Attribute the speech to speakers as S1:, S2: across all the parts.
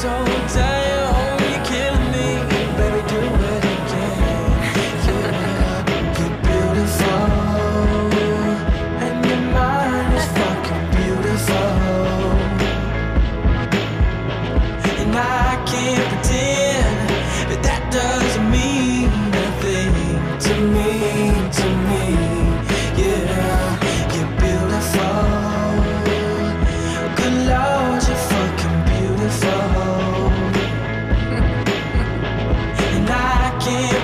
S1: so tight, I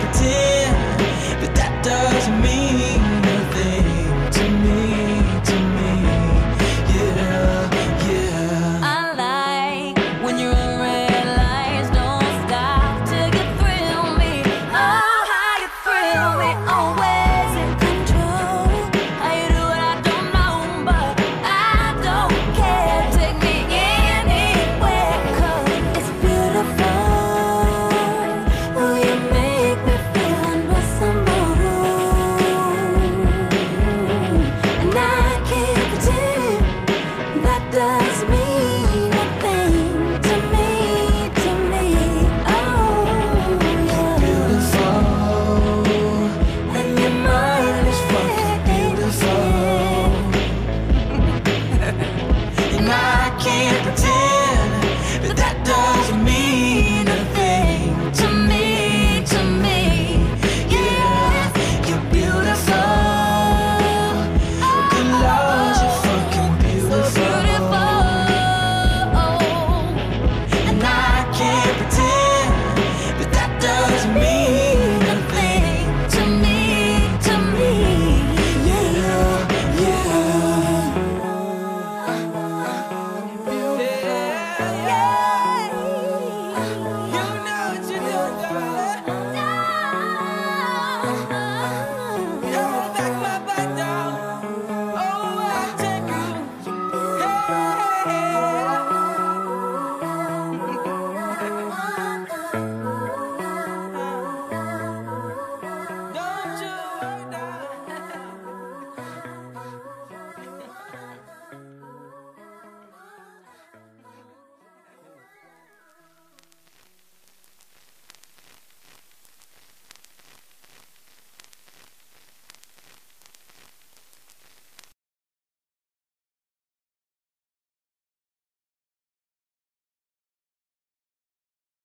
S1: I can't pretend